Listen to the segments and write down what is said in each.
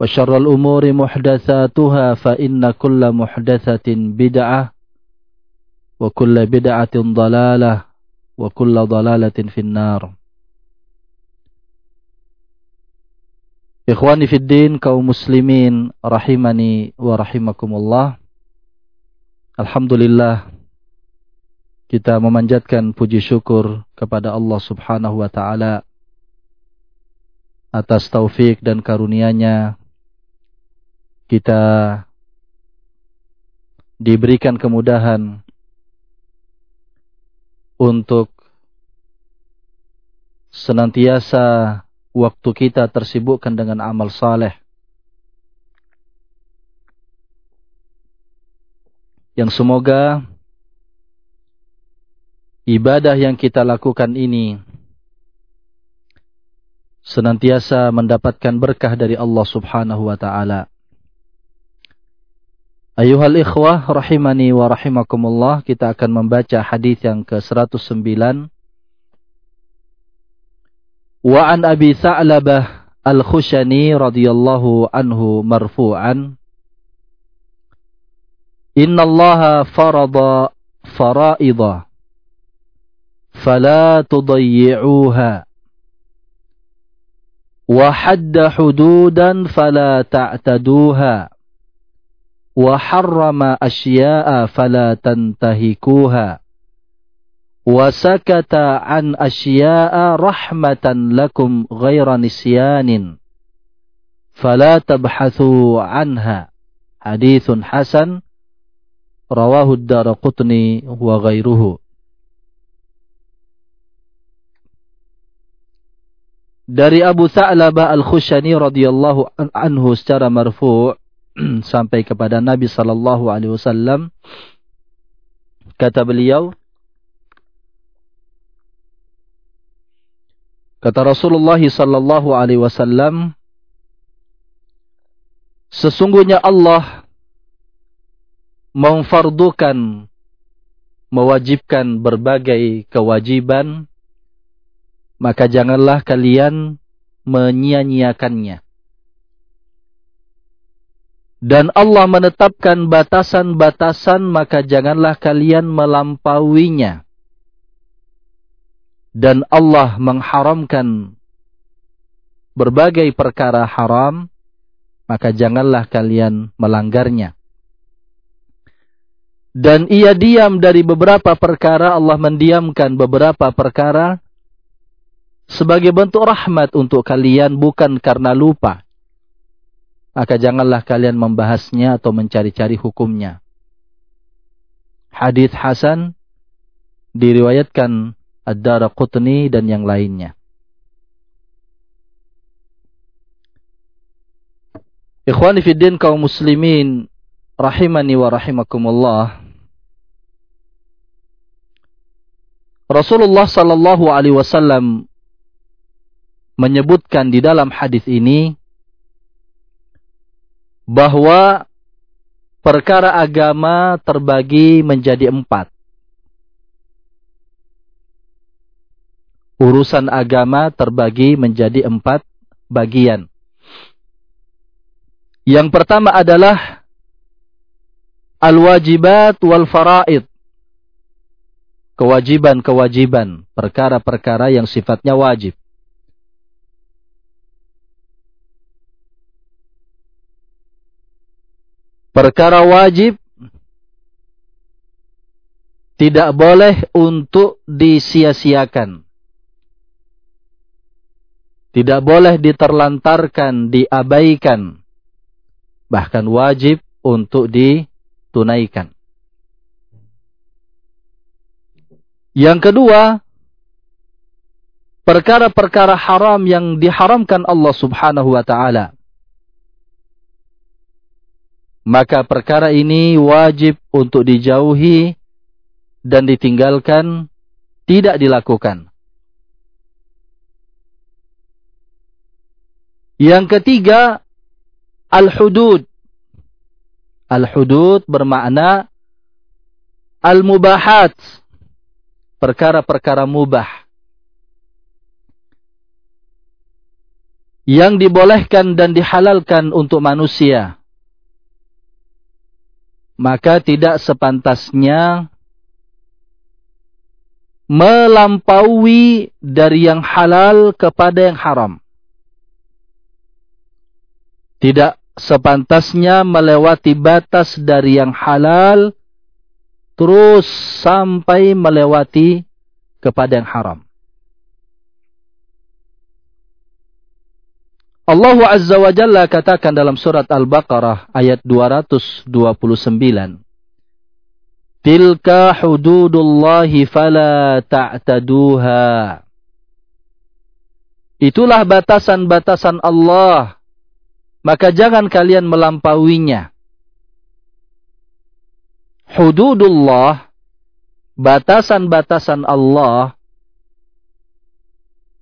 وشر الأمور محدثاتها فإن كل محدثة بدعة وكل بدعة ضلالة وكل ضلالة في النار Ikhwani Fiddin kaum muslimin rahimani wa rahimakumullah Alhamdulillah kita memanjatkan puji syukur kepada Allah subhanahu wa ta'ala atas taufik dan karunia-Nya kita diberikan kemudahan untuk senantiasa waktu kita tersibukkan dengan amal saleh. Yang semoga ibadah yang kita lakukan ini senantiasa mendapatkan berkah dari Allah Subhanahu wa taala Ayuhal ikhwah rahimani wa rahimakumullah kita akan membaca hadis yang ke-109 Wa an Abi Sa'labah Al-Khushani radhiyallahu anhu marfu'an. Inna Allah farada fara'idha. Fala tudayyi'uha. Wa hadda hududan fala ta'taduha wa أشياء فلا تنتهكوها وسكت عن أشياء رحمة لكم غير lakum فلا تبحثوا عنها. tabhathu hasan. Rawahu ad-darqutni dari Abu Sa'labah Al-Khushani radhiyallahu anhu secara marfu' sampai kepada Nabi sallallahu alaihi wasallam kata beliau kata Rasulullah sallallahu alaihi wasallam sesungguhnya Allah memfardukan mewajibkan berbagai kewajiban maka janganlah kalian menyia-nyiakannya dan Allah menetapkan batasan-batasan maka janganlah kalian melampauinya. Dan Allah mengharamkan berbagai perkara haram maka janganlah kalian melanggarnya. Dan ia diam dari beberapa perkara, Allah mendiamkan beberapa perkara sebagai bentuk rahmat untuk kalian bukan karena lupa maka janganlah kalian membahasnya atau mencari-cari hukumnya. Hadis Hasan diriwayatkan Ad-Darqutni dan yang lainnya. Ikhwani fiddin kaum muslimin rahimani wa rahimakumullah. Rasulullah sallallahu alaihi wasallam menyebutkan di dalam hadis ini bahwa perkara agama terbagi menjadi empat. Urusan agama terbagi menjadi empat bagian. Yang pertama adalah al-wajibat wal faraid. Kewajiban-kewajiban, perkara-perkara yang sifatnya wajib. Perkara wajib tidak boleh untuk disia-siakan. Tidak boleh diterlantarkan, diabaikan bahkan wajib untuk ditunaikan. Yang kedua, perkara-perkara haram yang diharamkan Allah Subhanahu wa taala. Maka perkara ini wajib untuk dijauhi dan ditinggalkan, tidak dilakukan. Yang ketiga, Al-hudud. Al-hudud bermakna al-mubahat. Perkara-perkara mubah. Yang dibolehkan dan dihalalkan untuk manusia. Maka tidak sepantasnya melampaui dari yang halal kepada yang haram. Tidak sepantasnya melewati batas dari yang halal terus sampai melewati kepada yang haram. Allah Azza wa Jalla katakan dalam surat Al-Baqarah ayat 229. Tilka hududullahi fala ta'taduha. Itulah batasan-batasan Allah maka jangan kalian melampauinya. Hududullah, batasan-batasan Allah,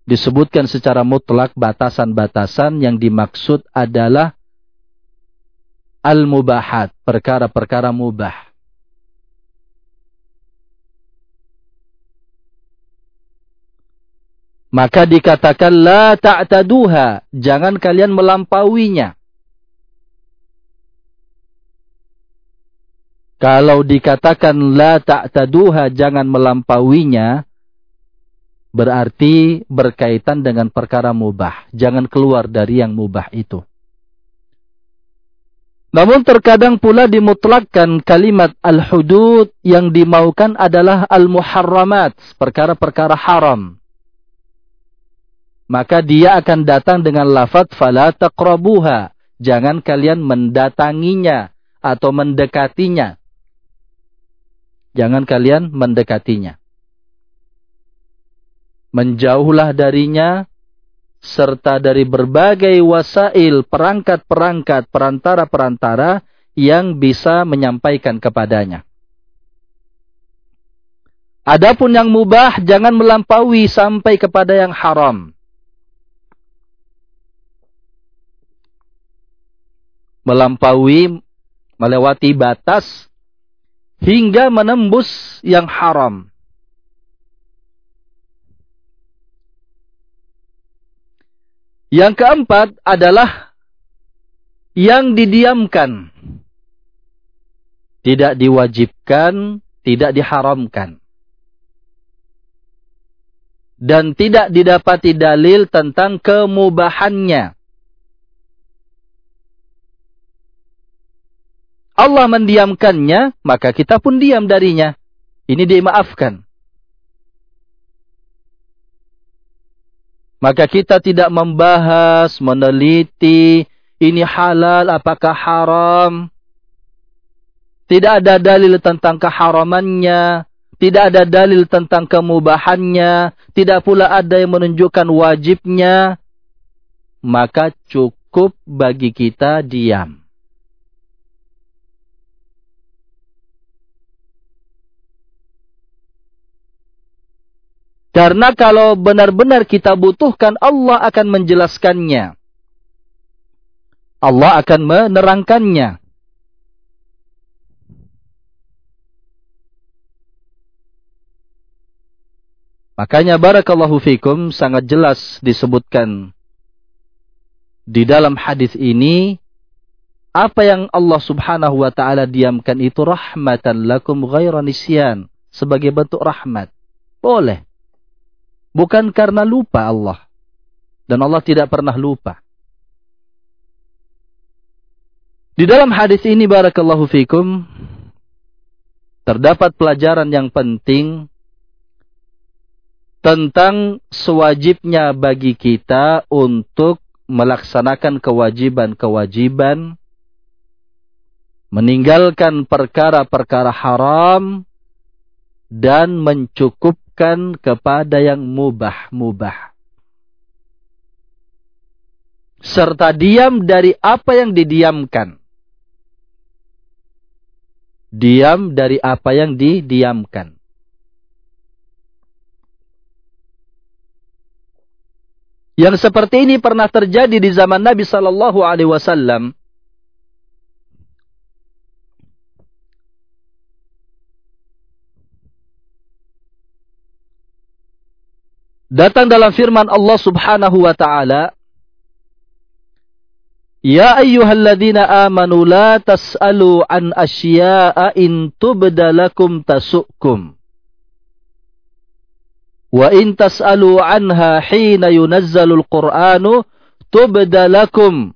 disebutkan secara mutlak batasan-batasan yang dimaksud adalah al-mubahat, perkara-perkara mubah. Maka dikatakan la ta'taduha, jangan kalian melampauinya. Kalau dikatakan la ta'taduha, jangan melampauinya, berarti berkaitan dengan perkara mubah. Jangan keluar dari yang mubah itu. Namun terkadang pula dimutlakkan kalimat al-hudud yang dimaukan adalah al-muharramat, perkara-perkara haram maka dia akan datang dengan lafaz fala taqrabuha. Jangan kalian mendatanginya atau mendekatinya. Jangan kalian mendekatinya. Menjauhlah darinya serta dari berbagai wasail, perangkat-perangkat, perantara-perantara yang bisa menyampaikan kepadanya. Adapun yang mubah jangan melampaui sampai kepada yang haram. melampaui, melewati batas hingga menembus yang haram. Yang keempat adalah yang didiamkan. Tidak diwajibkan, tidak diharamkan. Dan tidak didapati dalil tentang kemubahannya. Allah mendiamkannya, maka kita pun diam darinya. Ini dimaafkan. Maka kita tidak membahas, meneliti, ini halal, apakah haram. Tidak ada dalil tentang keharamannya. tidak ada dalil tentang kemubahannya, tidak pula ada yang menunjukkan wajibnya, maka cukup bagi kita diam. Karena kalau benar-benar kita butuhkan, Allah akan menjelaskannya. Allah akan menerangkannya. Makanya barakallahu fikum sangat jelas disebutkan di dalam hadis ini apa yang Allah Subhanahu wa taala diamkan itu rahmatan lakum ghaira nisyan sebagai bentuk rahmat. Boleh. Bukan karena lupa Allah. Dan Allah tidak pernah lupa. Di dalam hadis ini barakallahu fikum terdapat pelajaran yang penting tentang sewajibnya bagi kita untuk melaksanakan kewajiban-kewajiban meninggalkan perkara-perkara haram dan mencukupkan kepada yang mubah-mubah serta diam dari apa yang didiamkan diam dari apa yang didiamkan. Yang seperti ini pernah terjadi di zaman Nabi sallallahu alaihi wasallam. Datang dalam firman Allah Subhanahu wa taala Ya ayyuhalladzina amanu la tas'alu an asya'a in tubda lakum tasu'kum. Wa in tas'alu anha hina yunazzalu al-Qur'anu tubda lakum.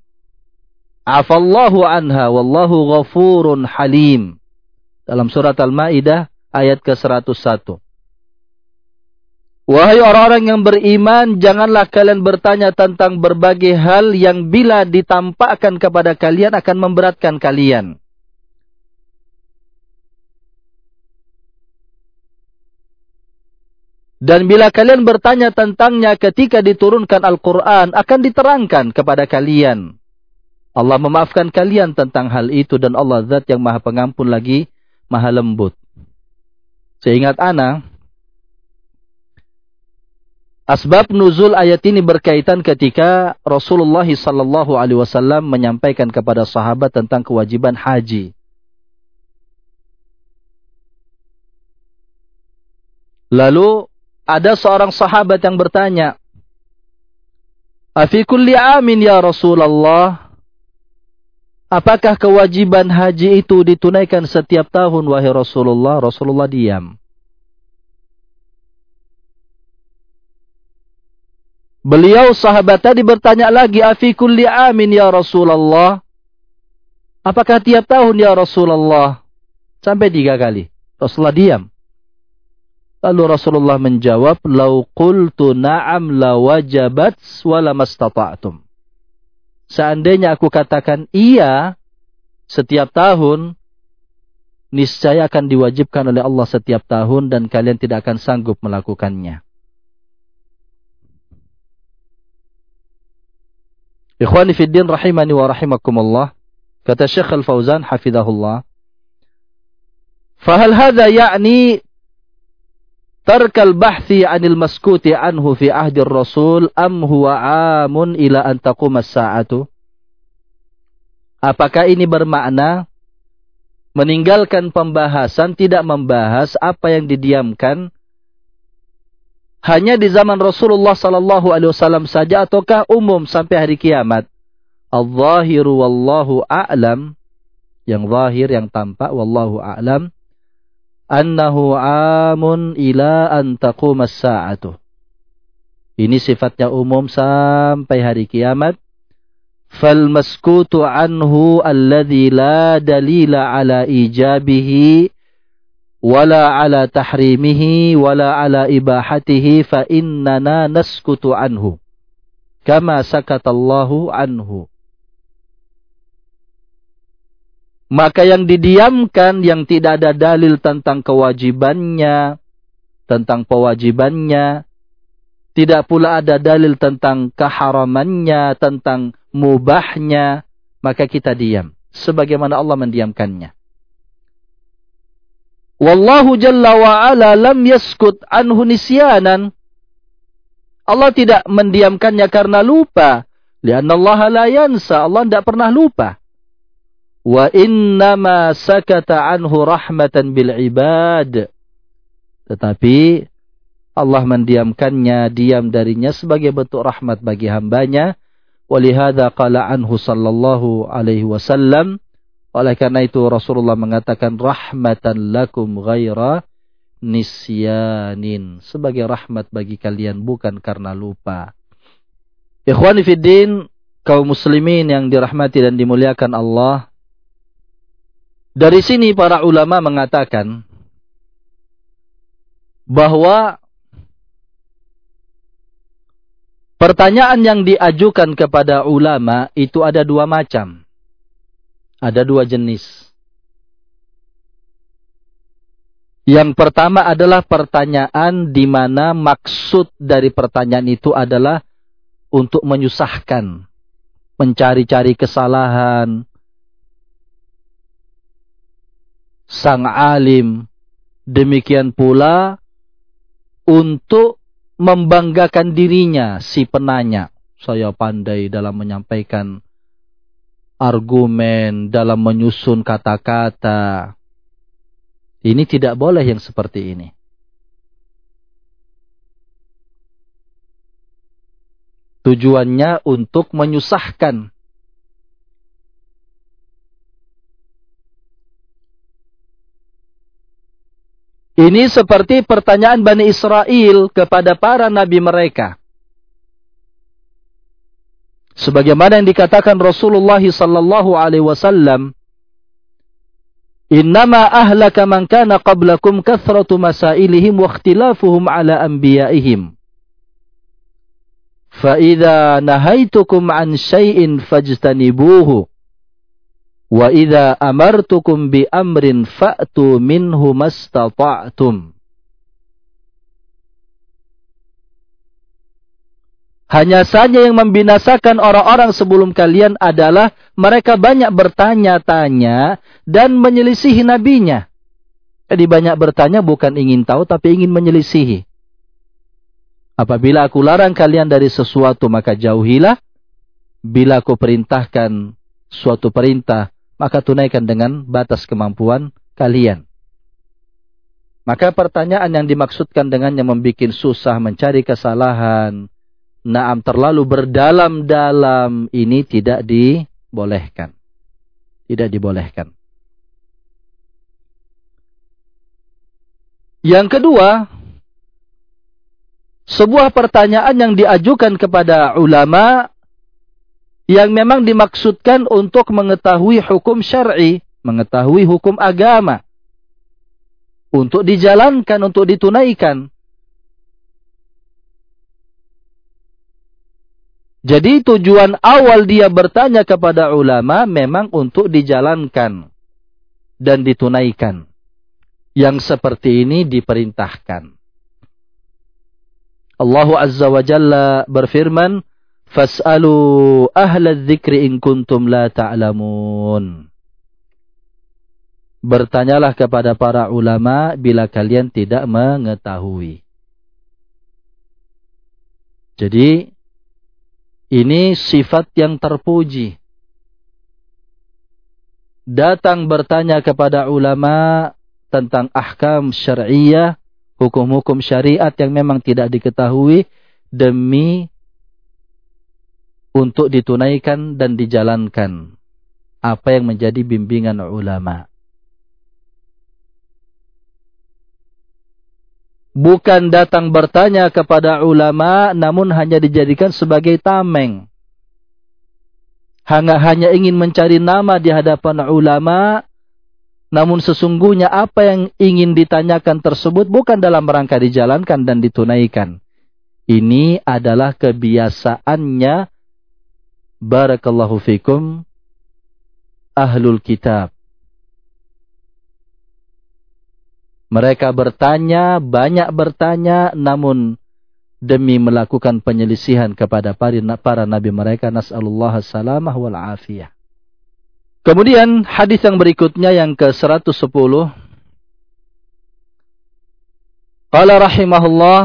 Afallahu anha wallahu ghafurun halim. Dalam surat Al-Maidah ayat ke-101. Wahai orang-orang yang beriman, janganlah kalian bertanya tentang berbagai hal yang bila ditampakkan kepada kalian akan memberatkan kalian. Dan bila kalian bertanya tentangnya ketika diturunkan Al-Quran, akan diterangkan kepada kalian. Allah memaafkan kalian tentang hal itu dan Allah zat yang maha pengampun lagi, maha lembut. Seingat anak, Asbab nuzul ayat ini berkaitan ketika Rasulullah sallallahu alaihi wasallam menyampaikan kepada sahabat tentang kewajiban haji. Lalu ada seorang sahabat yang bertanya, "Afi kulli amin ya Rasulullah?" Apakah kewajiban haji itu ditunaikan setiap tahun wahai Rasulullah? Rasulullah diam. Beliau sahabat tadi bertanya lagi, "Afi kulli amin ya Rasulullah?" Apakah tiap tahun ya Rasulullah? Sampai tiga kali. Rasulullah diam. Lalu Rasulullah menjawab, "Lau qultu na'am la wajabat wa lamastata'tum." Seandainya aku katakan iya setiap tahun, niscaya akan diwajibkan oleh Allah setiap tahun dan kalian tidak akan sanggup melakukannya. Ikhwani fi din rahimani wa rahimakumullah. Kata Syekh Al-Fauzan hafizahullah. Fahal hadha ya'ni tarkal bahthi anil maskuti anhu fi ahdi rasul am huwa amun ila an taquma saatu Apakah ini bermakna meninggalkan pembahasan tidak membahas apa yang didiamkan hanya di zaman Rasulullah sallallahu alaihi wasallam saja ataukah umum sampai hari kiamat? Al-zahiru wallahu a'lam. Yang zahir yang tampak wallahu a'lam annahu amun ila an taqumas sa'atu. Ini sifatnya umum sampai hari kiamat. Fal maskutu anhu alladhi la dalila ala ijabihi wala ala tahrimihi wala ala ibahatihi fa innana naskutu anhu kama sakatallahu anhu Maka yang didiamkan yang tidak ada dalil tentang kewajibannya, tentang pewajibannya, tidak pula ada dalil tentang keharamannya, tentang mubahnya, maka kita diam. Sebagaimana Allah mendiamkannya. Wallahu jalla wa'ala lam yaskut anhu nisyanan. Allah tidak mendiamkannya karena lupa. Lianna Allah la yansa. Allah tidak pernah lupa. Wa innama sakata anhu rahmatan bil ibad. Tetapi Allah mendiamkannya, diam darinya sebagai bentuk rahmat bagi hambanya. Walihada qala anhu sallallahu alaihi wasallam. Oleh karena itu Rasulullah mengatakan rahmatan lakum ghaira nisyanin. Sebagai rahmat bagi kalian bukan karena lupa. Ikhwani fiddin, kaum muslimin yang dirahmati dan dimuliakan Allah. Dari sini para ulama mengatakan bahwa pertanyaan yang diajukan kepada ulama itu ada dua macam. Ada dua jenis. Yang pertama adalah pertanyaan di mana maksud dari pertanyaan itu adalah untuk menyusahkan, mencari-cari kesalahan, sang alim. Demikian pula untuk membanggakan dirinya si penanya. Saya pandai dalam menyampaikan argumen, dalam menyusun kata-kata. Ini tidak boleh yang seperti ini. Tujuannya untuk menyusahkan Ini seperti pertanyaan Bani Israel kepada para nabi mereka. Sebagaimana yang dikatakan Rasulullah sallallahu alaihi wasallam, "Innama ahlaka man kana qablakum kathratu masailihim wa ikhtilafuhum ala anbiya'ihim." Fa idza nahaitukum an syai'in fajtanibuhu Wa idza amartukum bi amrin fa'tu minhu mastata'tum. Hanya saja yang membinasakan orang-orang sebelum kalian adalah mereka banyak bertanya-tanya dan menyelisihi nabinya. Jadi banyak bertanya bukan ingin tahu tapi ingin menyelisihi. Apabila aku larang kalian dari sesuatu maka jauhilah. Bila aku perintahkan suatu perintah maka tunaikan dengan batas kemampuan kalian. Maka pertanyaan yang dimaksudkan dengan yang membuat susah mencari kesalahan, naam terlalu berdalam-dalam ini tidak dibolehkan. Tidak dibolehkan. Yang kedua, sebuah pertanyaan yang diajukan kepada ulama yang memang dimaksudkan untuk mengetahui hukum syar'i, mengetahui hukum agama. Untuk dijalankan, untuk ditunaikan. Jadi tujuan awal dia bertanya kepada ulama memang untuk dijalankan dan ditunaikan. Yang seperti ini diperintahkan. Allah Azza wa Jalla berfirman, Fas'alu ahla dzikri in kuntum la ta'lamun. Bertanyalah kepada para ulama bila kalian tidak mengetahui. Jadi ini sifat yang terpuji. Datang bertanya kepada ulama tentang ahkam syariah, hukum-hukum syariat yang memang tidak diketahui demi untuk ditunaikan dan dijalankan apa yang menjadi bimbingan ulama. Bukan datang bertanya kepada ulama namun hanya dijadikan sebagai tameng. Hanya, hanya ingin mencari nama di hadapan ulama namun sesungguhnya apa yang ingin ditanyakan tersebut bukan dalam rangka dijalankan dan ditunaikan. Ini adalah kebiasaannya barakallahu fikum ahlul kitab Mereka bertanya, banyak bertanya, namun demi melakukan penyelisihan kepada para nabi mereka. Nas'alullah salamah wal afiyah. Kemudian hadis yang berikutnya yang ke-110. Qala rahimahullah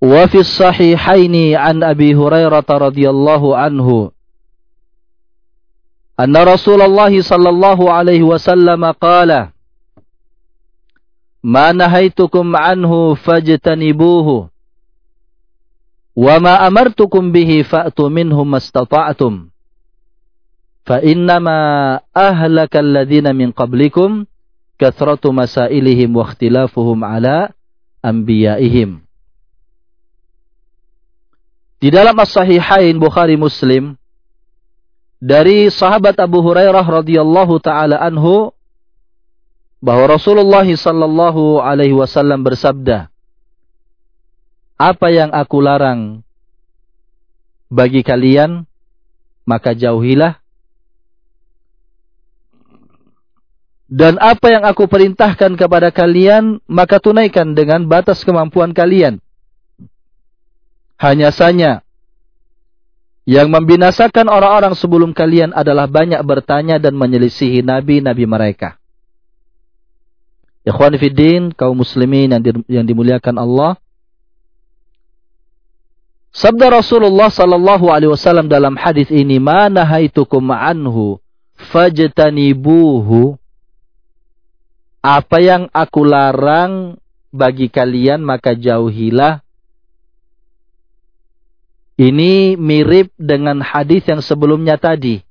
wa fi sahihaini an Abi Hurairah radhiyallahu anhu anna Rasulullah sallallahu alaihi wasallam qala ما نهيتكم عنه fajtanibuhu. وما ma به bihi fa'tu minhu mastata'tum. Fa innama ahlakal ladzina min qablikum kathratu masailihim Di dalam as-sahihain Bukhari Muslim dari sahabat Abu Hurairah radhiyallahu taala anhu bahwa Rasulullah sallallahu alaihi wasallam bersabda, "Apa yang aku larang bagi kalian, maka jauhilah. Dan apa yang aku perintahkan kepada kalian, maka tunaikan dengan batas kemampuan kalian." Hanya saja yang membinasakan orang-orang sebelum kalian adalah banyak bertanya dan menyelisihi nabi-nabi mereka. Ikhwan Fiddin, kaum muslimin yang, di, yang dimuliakan Allah. Sabda Rasulullah sallallahu alaihi wasallam dalam hadis ini, "Ma nahaitukum anhu fajtanibuhu." Apa yang aku larang bagi kalian maka jauhilah. Ini mirip dengan hadis yang sebelumnya tadi.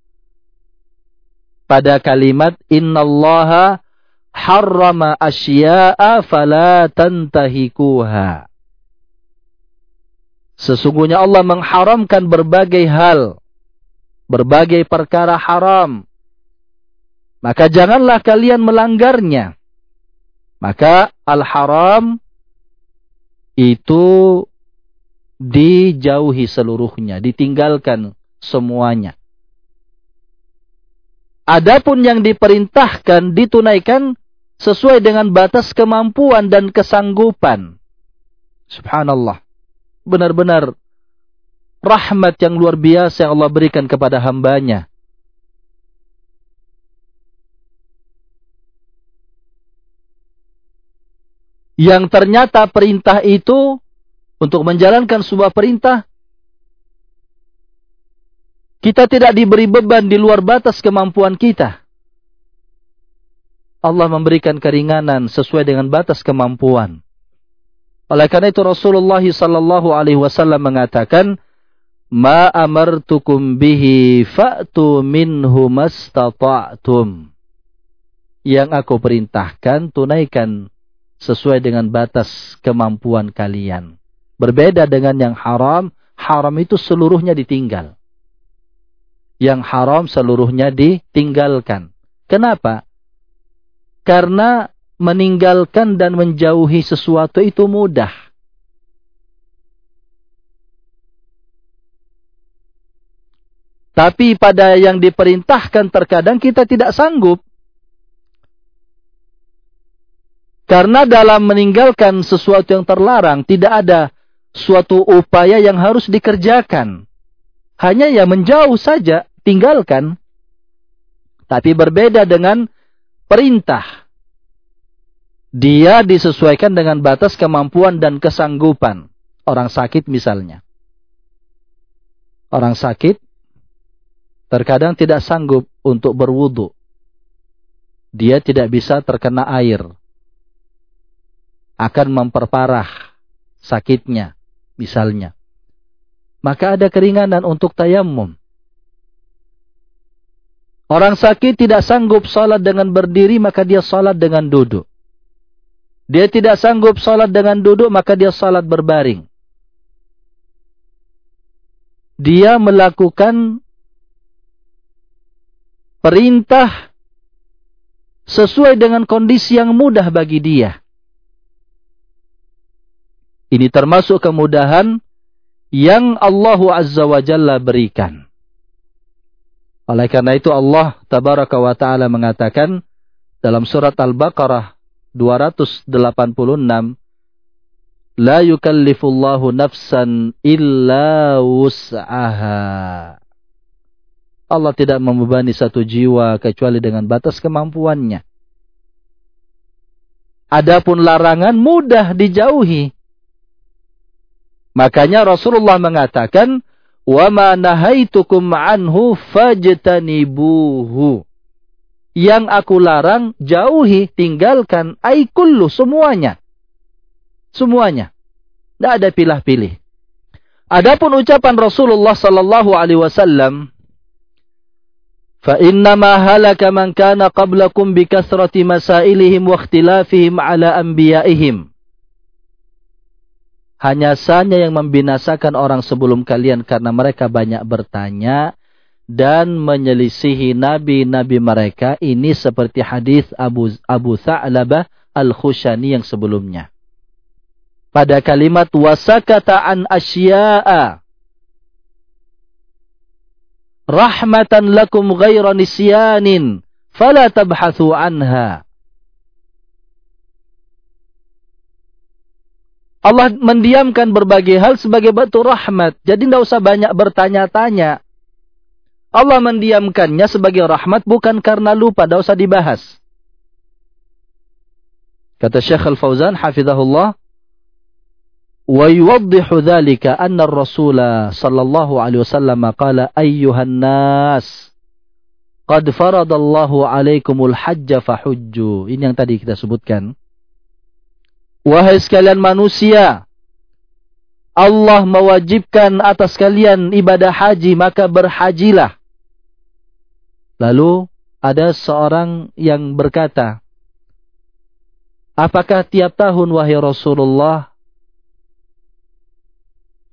Pada kalimat innallaha harrama asya'a fala tantahikuha. Sesungguhnya Allah mengharamkan berbagai hal, berbagai perkara haram. Maka janganlah kalian melanggarnya. Maka al-haram itu dijauhi seluruhnya, ditinggalkan semuanya. Adapun yang diperintahkan ditunaikan sesuai dengan batas kemampuan dan kesanggupan. Subhanallah. Benar-benar rahmat yang luar biasa yang Allah berikan kepada hambanya. Yang ternyata perintah itu untuk menjalankan sebuah perintah kita tidak diberi beban di luar batas kemampuan kita. Allah memberikan keringanan sesuai dengan batas kemampuan. Oleh karena itu Rasulullah sallallahu alaihi wasallam mengatakan, "Ma amartukum bihi fa'tu minhu mastata'tum." Yang aku perintahkan tunaikan sesuai dengan batas kemampuan kalian. Berbeda dengan yang haram, haram itu seluruhnya ditinggal yang haram seluruhnya ditinggalkan. Kenapa? Karena meninggalkan dan menjauhi sesuatu itu mudah. Tapi pada yang diperintahkan terkadang kita tidak sanggup. Karena dalam meninggalkan sesuatu yang terlarang tidak ada suatu upaya yang harus dikerjakan. Hanya ya menjauh saja tinggalkan. Tapi berbeda dengan perintah. Dia disesuaikan dengan batas kemampuan dan kesanggupan. Orang sakit misalnya. Orang sakit terkadang tidak sanggup untuk berwudu. Dia tidak bisa terkena air. Akan memperparah sakitnya misalnya. Maka ada keringanan untuk tayamum. Orang sakit tidak sanggup salat dengan berdiri, maka dia salat dengan duduk. Dia tidak sanggup salat dengan duduk, maka dia salat berbaring. Dia melakukan perintah sesuai dengan kondisi yang mudah bagi dia. Ini termasuk kemudahan yang Allah Azza wa Jalla berikan. Oleh karena itu Allah tabaraka wa taala mengatakan dalam surat Al-Baqarah 286 La yukallifullahu nafsan illa wus'aha. Allah tidak membebani satu jiwa kecuali dengan batas kemampuannya. Adapun larangan mudah dijauhi. Makanya Rasulullah mengatakan, "Wa ma nahaitukum anhu fajtanibuhu." Yang aku larang jauhi, tinggalkan ai kullu semuanya. Semuanya. Tidak ada pilih-pilih. Adapun ucapan Rasulullah sallallahu alaihi wasallam, "Fa innama halaka man kana qablakum bi kasrati masailihim wa ikhtilafihim ala anbiya'ihim." Hanya saja yang membinasakan orang sebelum kalian karena mereka banyak bertanya dan menyelisihi nabi-nabi mereka. Ini seperti hadis Abu Abu Sa'labah Al-Khushani yang sebelumnya. Pada kalimat wasakata an asya'a. Rahmatan lakum ghaira nisyanin fala tabhathu anha Allah mendiamkan berbagai hal sebagai batu rahmat. Jadi tidak usah banyak bertanya-tanya. Allah mendiamkannya sebagai rahmat bukan karena lupa, tidak usah dibahas. Kata Syekh Al-Fauzan, hafizahullah, ويوضح ذلك أن الرسول صلى الله عليه وسلم قال أيها الناس قد فرض الله عليكم الحج فحجوا ini yang tadi kita sebutkan wahai sekalian manusia Allah mewajibkan atas kalian ibadah haji maka berhajilah lalu ada seorang yang berkata apakah tiap tahun wahai Rasulullah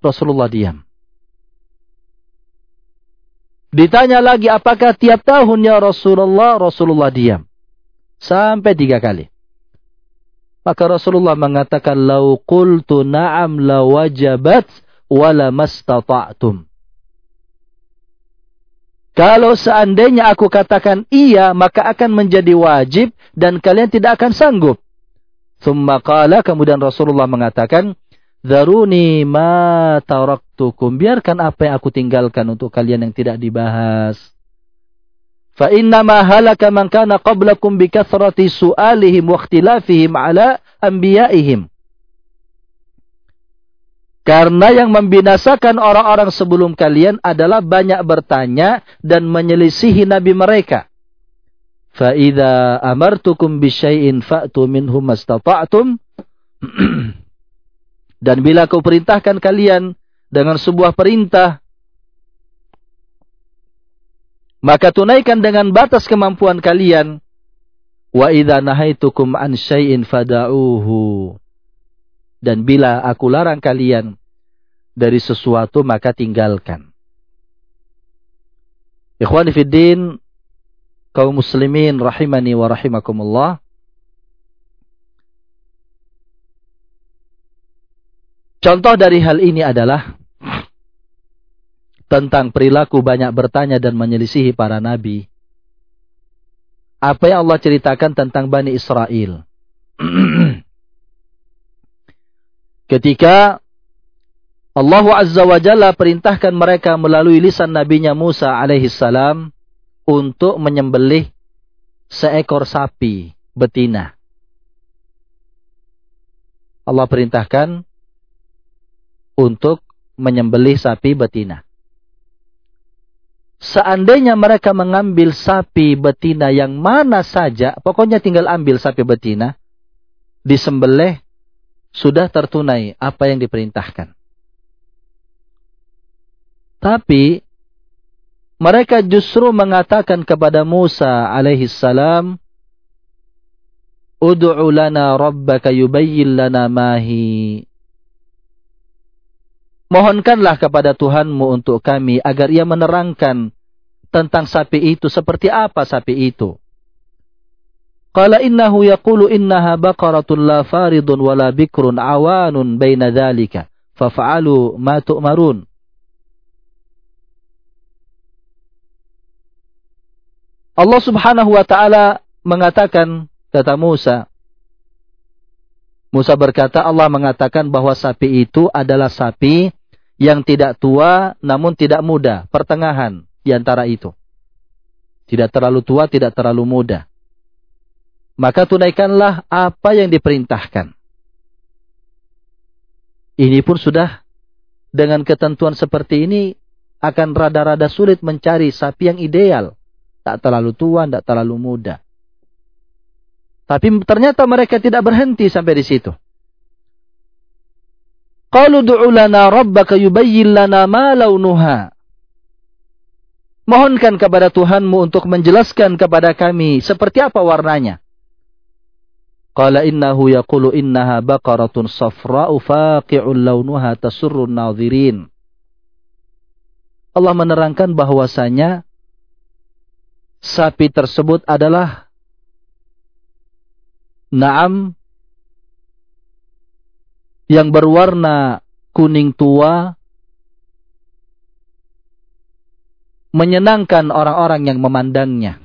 Rasulullah diam. Ditanya lagi apakah tiap tahun ya Rasulullah, Rasulullah diam. Sampai tiga kali. Maka Rasulullah mengatakan, Lau qultu na'am la wajabat wala mastata'tum. Kalau seandainya aku katakan iya, maka akan menjadi wajib dan kalian tidak akan sanggup. Thumma qala, kemudian Rasulullah mengatakan, Zaruni ma taraktukum. Biarkan apa yang aku tinggalkan untuk kalian yang tidak dibahas. Fa inna ma halaka man kana qablakum bi kathrati su'alihim wa ikhtilafihim ala anbiya'ihim. Karena yang membinasakan orang-orang sebelum kalian adalah banyak bertanya dan menyelisihi nabi mereka. Fa idza amartukum bi syai'in fa'tu minhum mastata'tum. Dan bila kau perintahkan kalian dengan sebuah perintah, maka tunaikan dengan batas kemampuan kalian. Wa idza nahaitukum an syai'in fada'uhu. Dan bila aku larang kalian dari sesuatu maka tinggalkan. Ikhwani fiddin, kaum muslimin rahimani wa rahimakumullah. Contoh dari hal ini adalah tentang perilaku banyak bertanya dan menyelisihi para nabi. Apa yang Allah ceritakan tentang Bani Israel. Ketika Allah Azza wa Jalla perintahkan mereka melalui lisan nabinya Musa alaihi salam untuk menyembelih seekor sapi betina. Allah perintahkan untuk menyembelih sapi betina. Seandainya mereka mengambil sapi betina yang mana saja, pokoknya tinggal ambil sapi betina, disembelih, sudah tertunai apa yang diperintahkan. Tapi mereka justru mengatakan kepada Musa alaihi salam, Udu'u lana rabbaka yubayyin lana Mohonkanlah kepada Tuhanmu untuk kami agar ia menerangkan tentang sapi itu seperti apa sapi itu. Qala innahu yaqulu innaha baqaratun la faridun wala bikrun awanun baina dhalika faf'alu ma tu'marun. Allah Subhanahu wa taala mengatakan kata Musa, Musa berkata Allah mengatakan bahwa sapi itu adalah sapi yang tidak tua namun tidak muda, pertengahan di antara itu. Tidak terlalu tua, tidak terlalu muda. Maka tunaikanlah apa yang diperintahkan. Ini pun sudah dengan ketentuan seperti ini akan rada-rada sulit mencari sapi yang ideal. Tak terlalu tua, tak terlalu muda. Tapi ternyata mereka tidak berhenti sampai di situ. Qalu du'u lana rabbaka yubayyin lana ma launuha. Mohonkan kepada Tuhanmu untuk menjelaskan kepada kami seperti apa warnanya. Qala innahu yaqulu innaha baqaratun safra'u faqi'un launuha tasurrun nadhirin. Allah menerangkan bahwasanya sapi tersebut adalah naam yang berwarna kuning tua menyenangkan orang-orang yang memandangnya.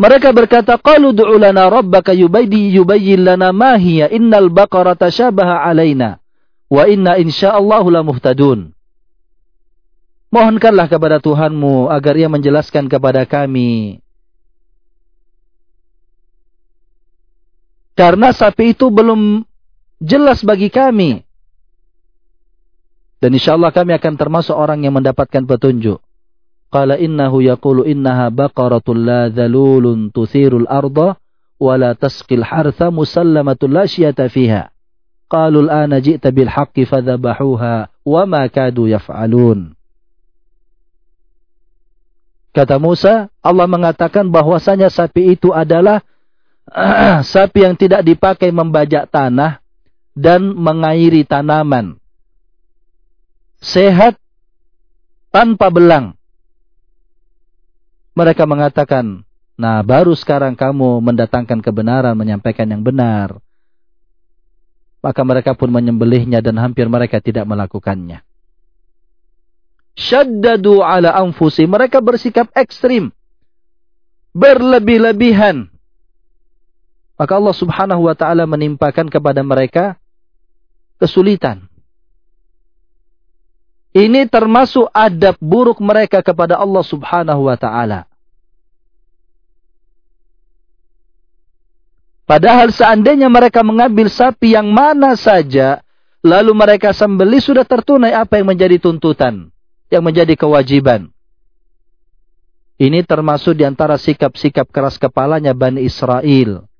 Mereka berkata, "Qalu du'u lana rabbaka yubaydi yubayyin lana ma hiya innal baqara tashabaha alaina wa inna insyaallah la muhtadun." Mohonkanlah kepada Tuhanmu agar ia menjelaskan kepada kami Karena sapi itu belum jelas bagi kami. Dan insya Allah kami akan termasuk orang yang mendapatkan petunjuk. Qala innahu yaqulu innaha baqaratul la dhalulun tuthirul arda wa la tasqil hartha musallamatul la syiyata fiha. Qalu al-ana ji'ta bil haqqi fadhabahuha wa ma kadu yaf'alun. Kata Musa, Allah mengatakan bahwasanya sapi itu adalah sapi yang tidak dipakai membajak tanah dan mengairi tanaman. Sehat tanpa belang. Mereka mengatakan, nah baru sekarang kamu mendatangkan kebenaran, menyampaikan yang benar. Maka mereka pun menyembelihnya dan hampir mereka tidak melakukannya. Syaddadu ala anfusi. Mereka bersikap ekstrim. Berlebih-lebihan maka Allah subhanahu wa ta'ala menimpakan kepada mereka kesulitan. Ini termasuk adab buruk mereka kepada Allah subhanahu wa ta'ala. Padahal seandainya mereka mengambil sapi yang mana saja, lalu mereka sembeli sudah tertunai apa yang menjadi tuntutan, yang menjadi kewajiban. Ini termasuk di antara sikap-sikap keras kepalanya Bani Israel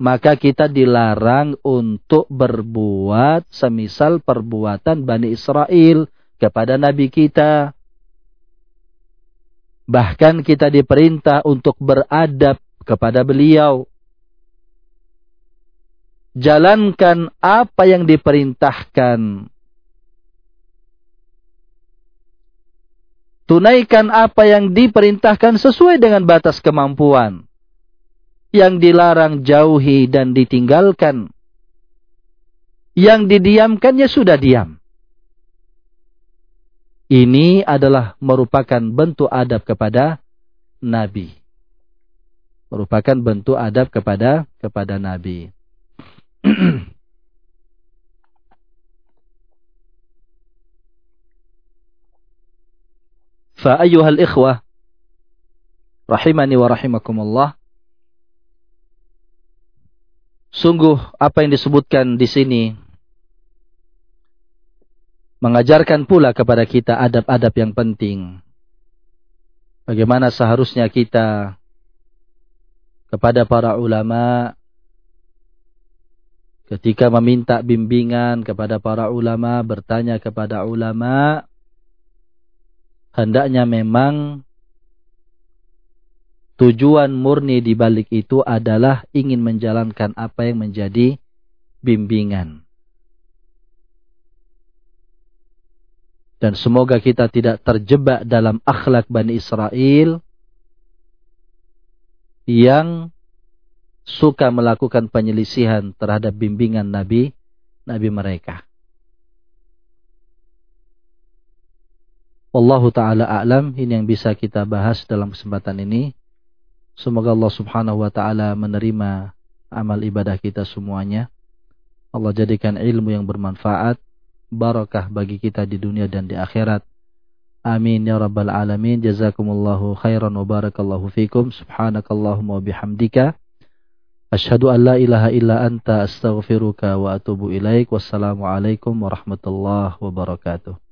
maka kita dilarang untuk berbuat semisal perbuatan Bani Israel kepada Nabi kita. Bahkan kita diperintah untuk beradab kepada beliau. Jalankan apa yang diperintahkan. Tunaikan apa yang diperintahkan sesuai dengan batas kemampuan yang dilarang jauhi dan ditinggalkan. Yang didiamkan ya sudah diam. Ini adalah merupakan bentuk adab kepada Nabi. Merupakan bentuk adab kepada kepada Nabi. Fa ayyuhal ikhwah rahimani wa rahimakumullah Sungguh apa yang disebutkan di sini mengajarkan pula kepada kita adab-adab yang penting. Bagaimana seharusnya kita kepada para ulama ketika meminta bimbingan kepada para ulama, bertanya kepada ulama, hendaknya memang Tujuan murni di balik itu adalah ingin menjalankan apa yang menjadi bimbingan. Dan semoga kita tidak terjebak dalam akhlak Bani Israel yang suka melakukan penyelisihan terhadap bimbingan Nabi Nabi mereka. Wallahu taala a'lam ini yang bisa kita bahas dalam kesempatan ini. Semoga Allah Subhanahu wa taala menerima amal ibadah kita semuanya. Allah jadikan ilmu yang bermanfaat, barakah bagi kita di dunia dan di akhirat. Amin ya rabbal alamin. Jazakumullahu khairan wa barakallahu fikum. Subhanakallahumma wa bihamdika. Ashhadu an la ilaha illa anta astaghfiruka wa atubu ilaik. Wassalamualaikum warahmatullahi wabarakatuh.